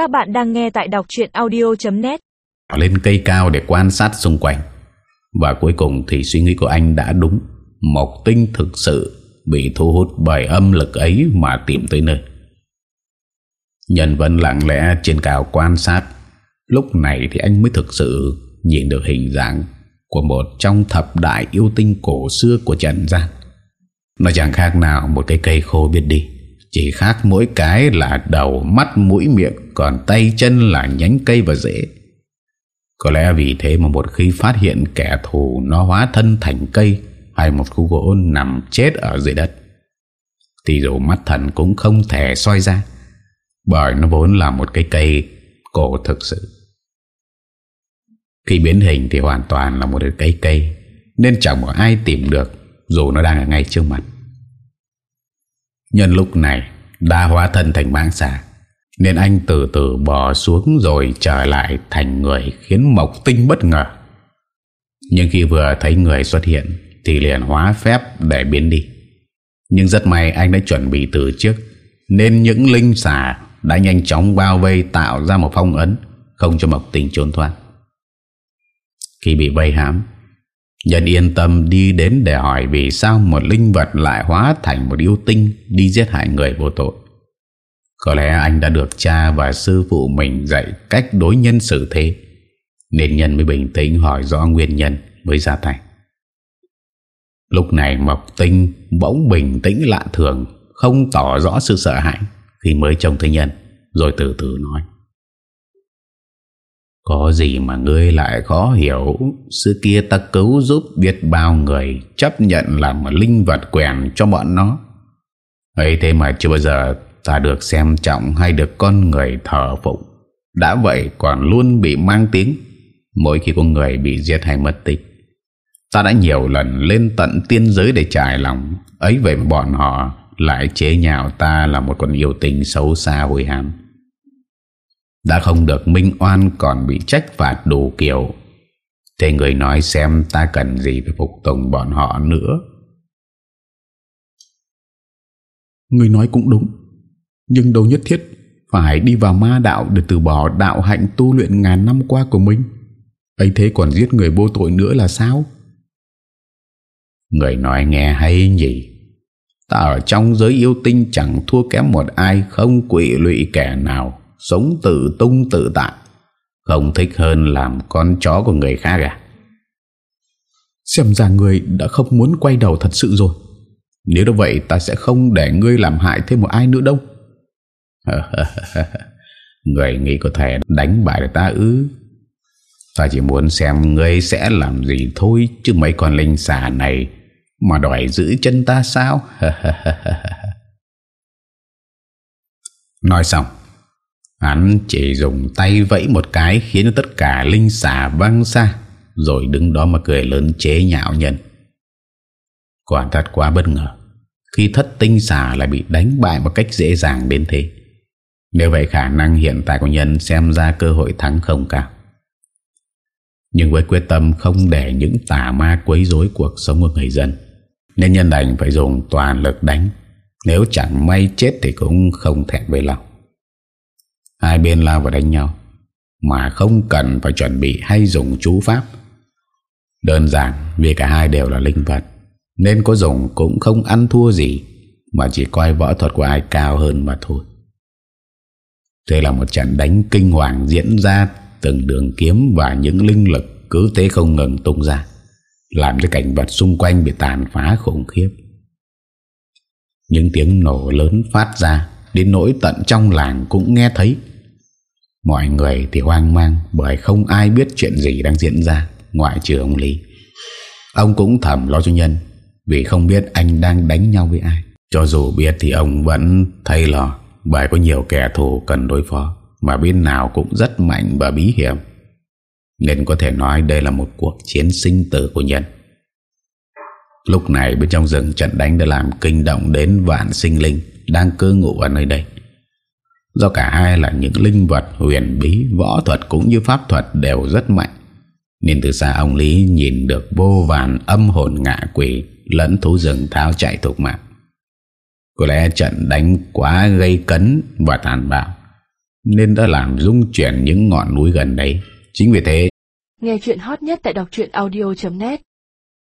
Các bạn đang nghe tại đọc chuyện audio.net Lên cây cao để quan sát xung quanh. Và cuối cùng thì suy nghĩ của anh đã đúng. Mộc tinh thực sự bị thu hút bởi âm lực ấy mà tìm tới nơi. Nhân vẫn lặng lẽ trên cao quan sát. Lúc này thì anh mới thực sự nhìn được hình dạng của một trong thập đại yêu tinh cổ xưa của Trần gian. Nó chẳng khác nào một cái cây khô biết đi. Chỉ khác mỗi cái là đầu, mắt, mũi, miệng, còn tay chân là nhánh cây và rễ. Có lẽ vì thế mà một khi phát hiện kẻ thù nó hóa thân thành cây hay một khu gỗ nằm chết ở dưới đất, thì dù mắt thần cũng không thể soi ra, bởi nó vốn là một cái cây cổ thực sự. Khi biến hình thì hoàn toàn là một cây cây Nên chẳng có ai tìm được Dù nó đang ở ngay trước mặt Nhân lúc này Đã hóa thân thành mãng xà Nên anh từ từ bò xuống Rồi trở lại thành người Khiến Mộc Tinh bất ngờ. Nhưng khi vừa thấy người xuất hiện Thì liền hóa phép để biến đi. Nhưng rất may anh đã chuẩn bị từ trước, Nên những linh xà Đã nhanh chóng bao vây Tạo ra một phong ấn, Không cho Mộc Tinh trốn thoát. Khi bị vây hãm Nhân yên tâm đi đến để hỏi Vì sao một linh vật lại hóa thành một yêu tinh Đi giết hại người vô tội. Có lẽ anh đã được cha và sư phụ mình dạy cách đối nhân xử thế. Nên nhân mới bình tĩnh hỏi rõ nguyên nhân mới ra tay. Lúc này Mộc Tinh bỗng bình tĩnh lạ thường, Không tỏ rõ sự sợ hãi Khi mới trông thấy nhân, Rồi từ từ nói có gì mà ngươi lại khó hiểu? Xưa kia ta cứu giúp biết bao người, Chấp nhận làm một linh vật quèn cho bọn nó. Ấy thế mà chưa bao giờ Ta được xem trọng hay được con người thờ phụng. Đã vậy còn luôn bị mang tiếng, Mỗi khi con người bị giết hay mất tích. Ta đã nhiều lần lên tận tiên giới để trải lòng. Ấy vậy mà bọn họ lại chế nhạo ta là một con yêu tình xấu xa hồi hàm đã không được minh oan còn bị trách phạt đủ kiểu. Thế người nói xem ta cần gì phải phục tùng bọn họ nữa. Người nói cũng đúng. Nhưng đâu nhất thiết Phải đi vào ma đạo Để từ bỏ đạo hạnh tu luyện ngàn năm qua của mình. Ấy thế còn giết người vô tội nữa là sao? Người nói nghe hay nhỉ? Ta ở trong giới yêu tinh Chẳng thua kém một ai Không quỵ lụy kẻ nào Sống tự tung tự tại Không thích hơn làm con chó của người khác à? Xem ra người đã không muốn quay đầu thật sự rồi. Nếu như vậy ta sẽ không để ngươi làm hại thêm một ai nữa đâu. Người nghĩ có thể đánh bại ta ư? Ta chỉ muốn xem ngươi sẽ làm gì thôi Chứ mấy con linh xà này Mà đòi giữ chân ta sao? Nói xong Hắn chỉ dùng tay vẫy một cái khiến tất cả linh xà văng xa, rồi đứng đó mà cười lớn chế nhạo nhân. Quả thật quá bất ngờ, khi thất tinh xà lại bị đánh bại một cách dễ dàng đến thế. Nếu vậy khả năng hiện tại của nhân xem ra cơ hội thắng không cao. Nhưng với quyết tâm không để những tà ma quấy rối cuộc sống của người dân, Nên nhân đành phải dùng toàn lực đánh Nếu chẳng may chết thì cũng không thẹn với lòng Hai bên lao vào đánh nhau, Mà không cần phải chuẩn bị hay dùng chú pháp. Đơn giản, vì cả hai đều là linh vật, Nên có dùng cũng không ăn thua gì, Mà chỉ coi võ thuật của ai cao hơn mà thôi. Đây là một trận đánh kinh hoàng diễn ra Từng đường kiếm và những linh lực cứ thế không ngừng tung ra, Làm cho cảnh vật xung quanh bị tàn phá khủng khiếp. Những tiếng nổ lớn phát ra, Đến nỗi tận trong làng cũng nghe thấy. Mọi người thì hoang mang bởi không ai biết chuyện gì đang diễn ra, ngoại trừ ông Lý. Ông cũng thầm lo cho nhân, vì không biết anh đang đánh nhau với ai. Cho dù biết thì ông vẫn thay lo, bởi có nhiều kẻ thù cần đối phó, mà bên nào cũng rất mạnh và bí hiểm. Nên có thể nói đây là một cuộc chiến sinh tử của nhân. Lúc này bên trong rừng trận đánh đã làm kinh động đến vạn sinh linh đang cư ngụ ở nơi đây. Do cả hai là những linh vật, huyền bí, Võ thuật cũng như pháp thuật đều rất mạnh. Nên từ xa ông Lý nhìn được vô vàn âm hồn ngạ quỷ Lẫn thú rừng tháo chạy thuộc mạng. Có lẽ trận đánh quá gây cấn và tàn bạo, Nên đã làm rung chuyển những ngọn núi gần đấy. Chính vì thế, Nghe chuyện hot nhất tại đọc audio.net